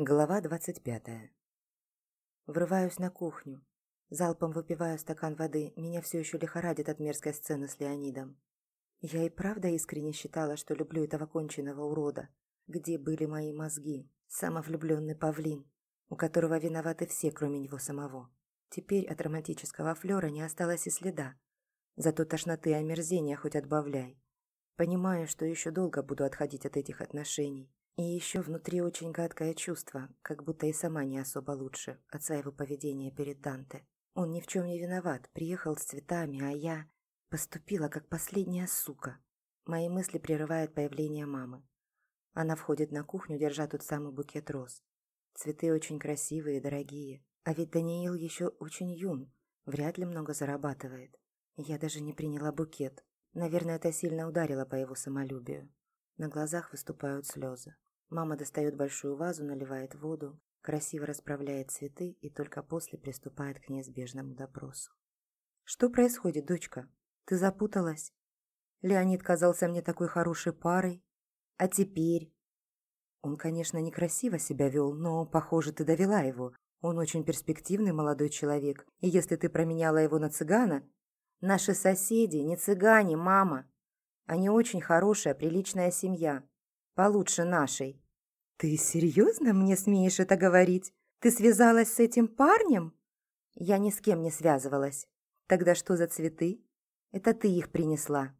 Глава двадцать пятая. Врываюсь на кухню. Залпом выпиваю стакан воды. Меня все еще лихорадит от мерзкой сцены с Леонидом. Я и правда искренне считала, что люблю этого конченого урода. Где были мои мозги? Самовлюбленный павлин, у которого виноваты все, кроме него самого. Теперь от романтического флера не осталось и следа. Зато тошноты и омерзения хоть отбавляй. Понимаю, что еще долго буду отходить от этих отношений. И еще внутри очень гадкое чувство, как будто и сама не особо лучше от своего поведения перед Данте. Он ни в чем не виноват, приехал с цветами, а я поступила как последняя сука. Мои мысли прерывает появление мамы. Она входит на кухню, держа тот самый букет роз. Цветы очень красивые и дорогие. А ведь Даниил еще очень юн, вряд ли много зарабатывает. Я даже не приняла букет. Наверное, это сильно ударило по его самолюбию. На глазах выступают слезы. Мама достает большую вазу, наливает воду, красиво расправляет цветы и только после приступает к неизбежному допросу. «Что происходит, дочка? Ты запуталась? Леонид казался мне такой хорошей парой. А теперь?» Он, конечно, некрасиво себя вел, но, похоже, ты довела его. Он очень перспективный молодой человек, и если ты променяла его на цыгана... Наши соседи не цыгане, мама. Они очень хорошая, приличная семья. Получше нашей. Ты серьезно мне смеешь это говорить? Ты связалась с этим парнем? Я ни с кем не связывалась. Тогда что за цветы? Это ты их принесла.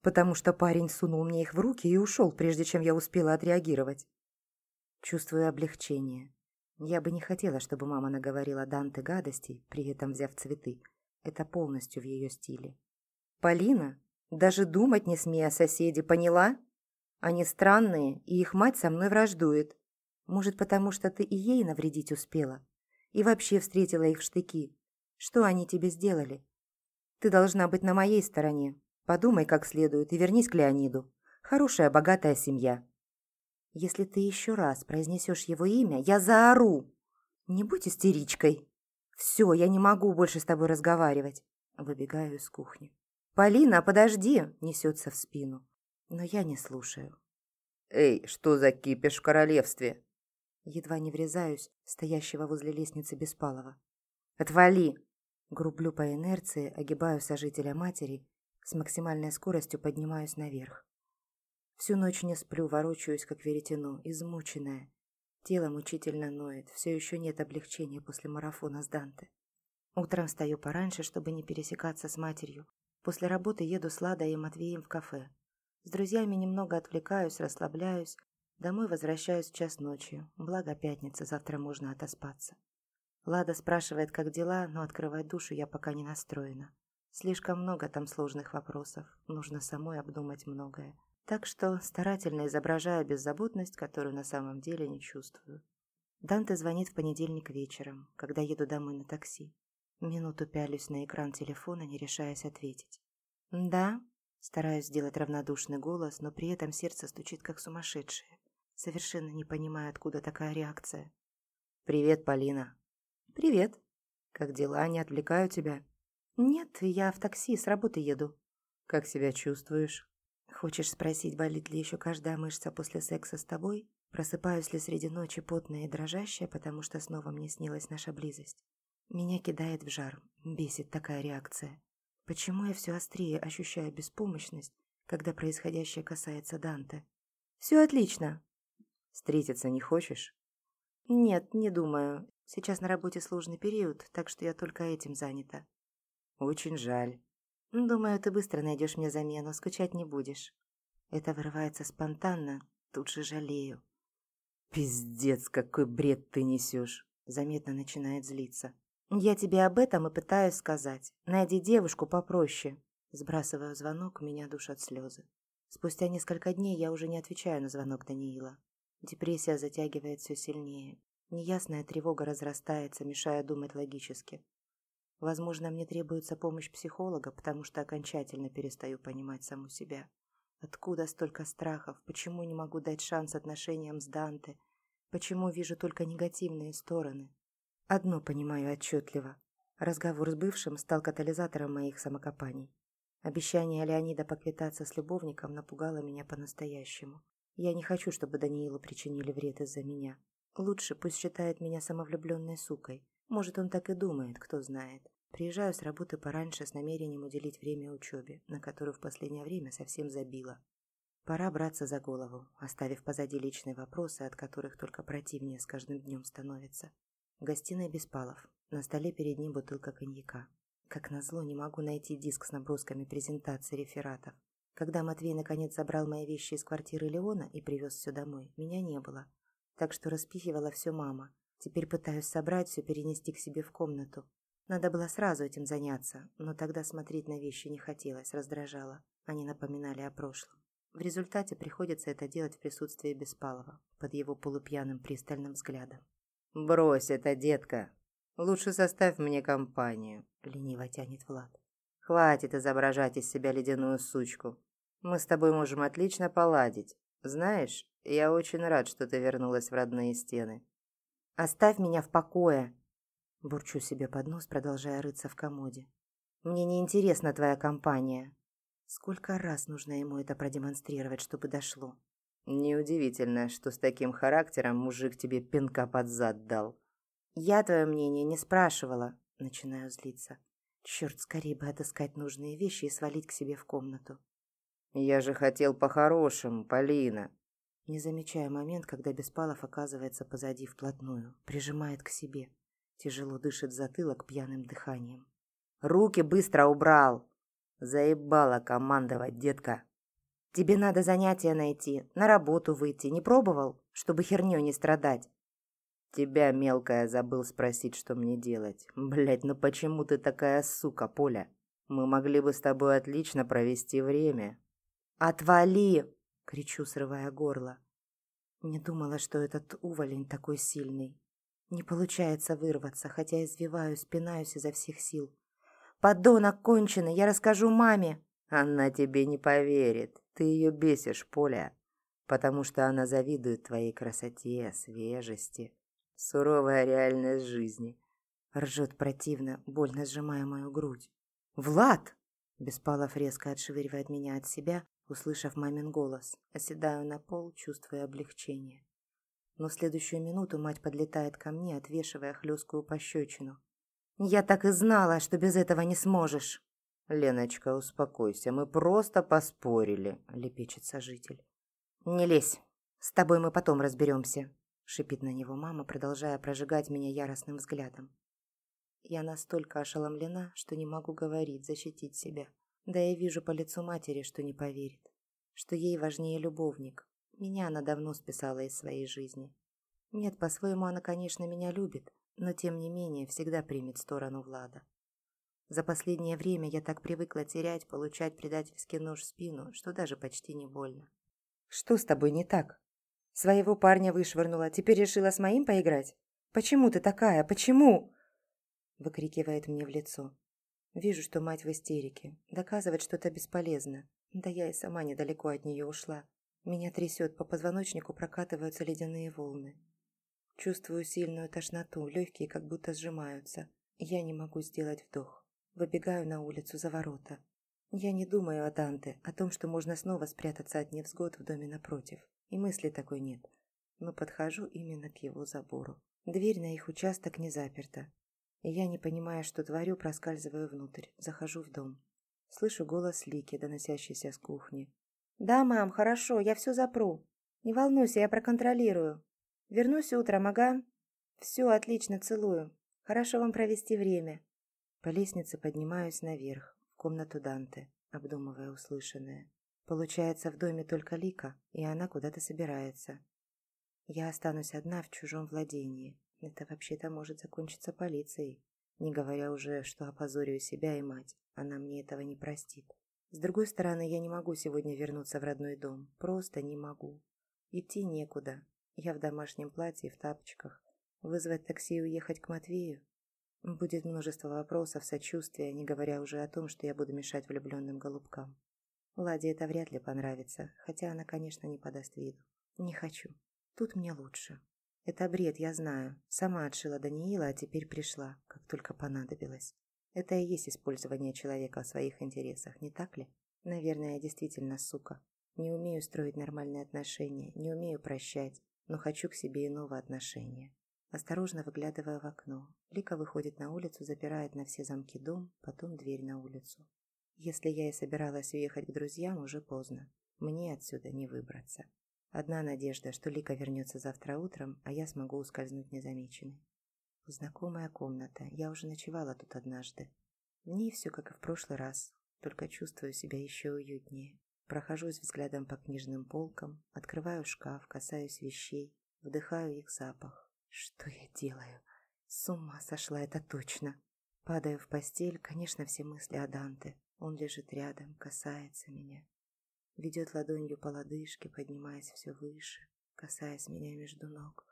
Потому что парень сунул мне их в руки и ушел, прежде чем я успела отреагировать. Чувствую облегчение. Я бы не хотела, чтобы мама наговорила Данте гадостей, при этом взяв цветы. Это полностью в ее стиле. «Полина, даже думать не смей о соседе, поняла?» Они странные, и их мать со мной враждует. Может, потому что ты и ей навредить успела? И вообще встретила их в штыки. Что они тебе сделали? Ты должна быть на моей стороне. Подумай как следует и вернись к Леониду. Хорошая, богатая семья. Если ты еще раз произнесешь его имя, я заору. Не будь истеричкой. Все, я не могу больше с тобой разговаривать. Выбегаю из кухни. «Полина, подожди!» – несется в спину но я не слушаю. «Эй, что за кипиш в королевстве?» Едва не врезаюсь стоящего возле лестницы Беспалова. «Отвали!» Грублю по инерции, огибаю сожителя матери, с максимальной скоростью поднимаюсь наверх. Всю ночь не сплю, ворочаюсь, как веретено, измученная. Тело мучительно ноет, все еще нет облегчения после марафона с Данте. Утром встаю пораньше, чтобы не пересекаться с матерью. После работы еду с Ладой и Матвеем в кафе. С друзьями немного отвлекаюсь, расслабляюсь. Домой возвращаюсь в час ночи. Благо пятница, завтра можно отоспаться. Лада спрашивает, как дела, но открывать душу я пока не настроена. Слишком много там сложных вопросов. Нужно самой обдумать многое. Так что старательно изображаю беззаботность, которую на самом деле не чувствую. Данте звонит в понедельник вечером, когда еду домой на такси. Минуту пялюсь на экран телефона, не решаясь ответить. «Да», Стараюсь сделать равнодушный голос, но при этом сердце стучит как сумасшедшее. Совершенно не понимаю, откуда такая реакция. «Привет, Полина». «Привет». «Как дела? Не отвлекаю тебя?» «Нет, я в такси, с работы еду». «Как себя чувствуешь?» «Хочешь спросить, болит ли еще каждая мышца после секса с тобой? Просыпаюсь ли среди ночи потная и дрожащая, потому что снова мне снилась наша близость? Меня кидает в жар, бесит такая реакция. Почему я все острее ощущаю беспомощность, когда происходящее касается Данте? Все отлично. Встретиться не хочешь? Нет, не думаю. Сейчас на работе сложный период, так что я только этим занята. Очень жаль. Думаю, ты быстро найдешь мне замену, скучать не будешь. Это вырывается спонтанно, тут же жалею. Пиздец, какой бред ты несешь. Заметно начинает злиться. «Я тебе об этом и пытаюсь сказать. Найди девушку попроще». Сбрасываю звонок, меня душат слезы. Спустя несколько дней я уже не отвечаю на звонок Даниила. Депрессия затягивает все сильнее. Неясная тревога разрастается, мешая думать логически. Возможно, мне требуется помощь психолога, потому что окончательно перестаю понимать саму себя. Откуда столько страхов? Почему не могу дать шанс отношениям с Данте? Почему вижу только негативные стороны? Одно понимаю отчетливо. Разговор с бывшим стал катализатором моих самокопаний. Обещание Леонида поквитаться с любовником напугало меня по-настоящему. Я не хочу, чтобы Даниилу причинили вред из-за меня. Лучше пусть считает меня самовлюбленной сукой. Может, он так и думает, кто знает. Приезжаю с работы пораньше с намерением уделить время учебе, на которую в последнее время совсем забила. Пора браться за голову, оставив позади личные вопросы, от которых только противнее с каждым днем становится. В гостиной Беспалов. На столе перед ним бутылка коньяка. Как назло, не могу найти диск с набросками презентации рефератов. Когда Матвей наконец забрал мои вещи из квартиры Леона и привез все домой, меня не было. Так что распихивала все мама. Теперь пытаюсь собрать все, перенести к себе в комнату. Надо было сразу этим заняться, но тогда смотреть на вещи не хотелось, раздражало. Они напоминали о прошлом. В результате приходится это делать в присутствии Беспалова, под его полупьяным пристальным взглядом. «Брось это, детка. Лучше составь мне компанию», — лениво тянет Влад. «Хватит изображать из себя ледяную сучку. Мы с тобой можем отлично поладить. Знаешь, я очень рад, что ты вернулась в родные стены». «Оставь меня в покое!» Бурчу себе под нос, продолжая рыться в комоде. «Мне не интересна твоя компания». Сколько раз нужно ему это продемонстрировать, чтобы дошло? Неудивительно, что с таким характером мужик тебе пинка под зад дал. Я твое мнение не спрашивала. Начинаю злиться. Черт, скорее бы отыскать нужные вещи и свалить к себе в комнату. Я же хотел по-хорошему, Полина. Не замечая момент, когда Беспалов оказывается позади вплотную, прижимает к себе. Тяжело дышит затылок пьяным дыханием. «Руки быстро убрал!» «Заебала командовать, детка!» «Тебе надо занятия найти, на работу выйти. Не пробовал, чтобы хернёй не страдать?» «Тебя, мелкая, забыл спросить, что мне делать. Блядь, ну почему ты такая сука, Поля? Мы могли бы с тобой отлично провести время». «Отвали!» — кричу, срывая горло. Не думала, что этот уволень такой сильный. Не получается вырваться, хотя извиваюсь, пинаюсь изо всех сил. «Подонок конченый, я расскажу маме!» «Она тебе не поверит. Ты ее бесишь, Поля, потому что она завидует твоей красоте, свежести. Суровая реальность жизни». Ржет противно, больно сжимая мою грудь. «Влад!» Беспалов резко отшвыривает меня от себя, услышав мамин голос. Оседаю на пол, чувствуя облегчение но в следующую минуту мать подлетает ко мне, отвешивая хлесткую пощечину. «Я так и знала, что без этого не сможешь!» «Леночка, успокойся, мы просто поспорили», — лепечет сожитель. «Не лезь, с тобой мы потом разберемся», — шипит на него мама, продолжая прожигать меня яростным взглядом. Я настолько ошеломлена, что не могу говорить, защитить себя. Да я вижу по лицу матери, что не поверит, что ей важнее любовник, меня она давно списала из своей жизни. Нет, по-своему она, конечно, меня любит, но тем не менее всегда примет сторону Влада. За последнее время я так привыкла терять, получать предательский нож в спину, что даже почти не больно. «Что с тобой не так? Своего парня вышвырнула, теперь решила с моим поиграть? Почему ты такая? Почему?» Выкрикивает мне в лицо. Вижу, что мать в истерике. Доказывать что-то бесполезно. Да я и сама недалеко от нее ушла. Меня трясет, по позвоночнику прокатываются ледяные волны. Чувствую сильную тошноту, легкие как будто сжимаются. Я не могу сделать вдох. Выбегаю на улицу за ворота. Я не думаю о Данте, о том, что можно снова спрятаться от невзгод в доме напротив. И мысли такой нет. Но подхожу именно к его забору. Дверь на их участок не заперта. И я, не понимая, что творю, проскальзываю внутрь, захожу в дом. Слышу голос Лики, доносящийся с кухни. «Да, мам, хорошо, я все запру. Не волнуйся, я проконтролирую. Вернусь утром, ага. Все, отлично, целую. Хорошо вам провести время». По лестнице поднимаюсь наверх, в комнату Данте, обдумывая услышанное. Получается, в доме только Лика, и она куда-то собирается. Я останусь одна в чужом владении. Это вообще-то может закончиться полицией. Не говоря уже, что опозорю себя и мать. Она мне этого не простит. С другой стороны, я не могу сегодня вернуться в родной дом. Просто не могу. Идти некуда. Я в домашнем платье, в тапочках. Вызвать такси и уехать к Матвею? Будет множество вопросов, сочувствия, не говоря уже о том, что я буду мешать влюбленным голубкам. Ладе это вряд ли понравится, хотя она, конечно, не подаст виду. Не хочу. Тут мне лучше. Это бред, я знаю. Сама отшила Даниила, а теперь пришла, как только понадобилось. Это и есть использование человека в своих интересах, не так ли? Наверное, я действительно сука. Не умею строить нормальные отношения, не умею прощать. но хочу к себе иного отношения. Осторожно выглядывая в окно. Лика выходит на улицу, запирает на все замки дом, потом дверь на улицу. Если я и собиралась уехать к друзьям, уже поздно. Мне отсюда не выбраться. Одна надежда, что Лика вернется завтра утром, а я смогу ускользнуть незамеченной. Знакомая комната. Я уже ночевала тут однажды. В ней все как и в прошлый раз, только чувствую себя еще уютнее. Прохожусь взглядом по книжным полкам, открываю шкаф, касаюсь вещей, вдыхаю их запах. Что я делаю? С ума сошла это точно. Падаю в постель, конечно, все мысли о Данте. Он лежит рядом, касается меня. Ведет ладонью по лодыжке, поднимаясь все выше, касаясь меня между ног.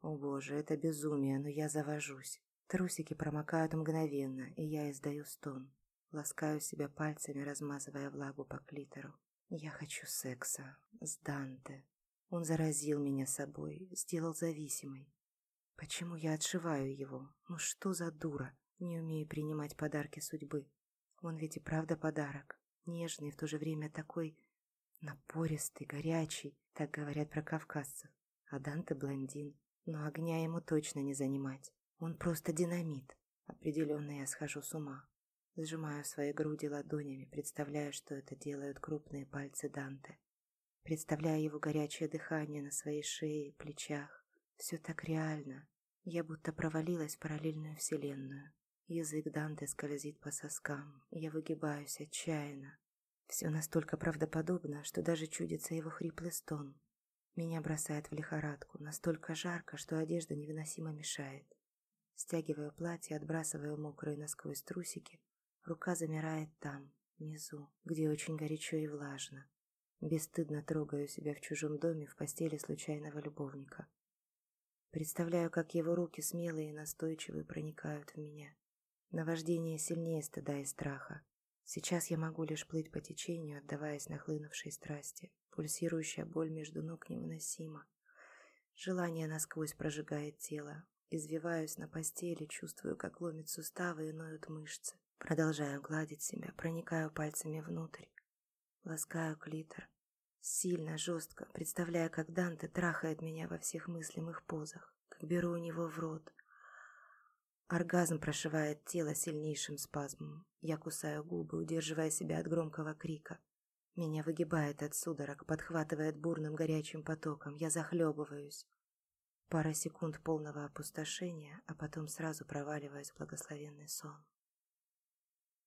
О боже, это безумие, но я завожусь. Трусики промокают мгновенно, и я издаю стон. Ласкаю себя пальцами, размазывая влагу по клитору. Я хочу секса с Данте. Он заразил меня собой, сделал зависимой. Почему я отшиваю его? Ну что за дура? Не умею принимать подарки судьбы. Он ведь и правда подарок. Нежный, в то же время такой напористый, горячий. Так говорят про кавказцев. А Данте блондин. Но огня ему точно не занимать. Он просто динамит. Определенно я схожу с ума. Сжимаю свои груди ладонями, представляя, что это делают крупные пальцы Данте. Представляя его горячее дыхание на своей шее и плечах. Все так реально. Я будто провалилась в параллельную вселенную. Язык Данте скользит по соскам. Я выгибаюсь отчаянно. Все настолько правдоподобно, что даже чудится его хриплый стон. Меня бросает в лихорадку, настолько жарко, что одежда невыносимо мешает. Стягиваю платье, отбрасываю мокрые насквозь трусики, Рука замирает там, внизу, где очень горячо и влажно. Бесстыдно трогаю себя в чужом доме в постели случайного любовника. Представляю, как его руки смелые и настойчивые проникают в меня. Наваждение сильнее стыда и страха. Сейчас я могу лишь плыть по течению, отдаваясь нахлынувшей страсти. Пульсирующая боль между ног невыносима. Желание насквозь прожигает тело. Извиваюсь на постели, чувствую, как ломит суставы и ноют мышцы. Продолжаю гладить себя, проникаю пальцами внутрь. Ласкаю клитор. Сильно, жестко, представляя, как Данте трахает меня во всех мыслимых позах, как беру у него в рот. Оргазм прошивает тело сильнейшим спазмом. Я кусаю губы, удерживая себя от громкого крика. Меня выгибает от судорог, подхватывает бурным горячим потоком. Я захлебываюсь. Пара секунд полного опустошения, а потом сразу проваливаюсь в благословенный сон.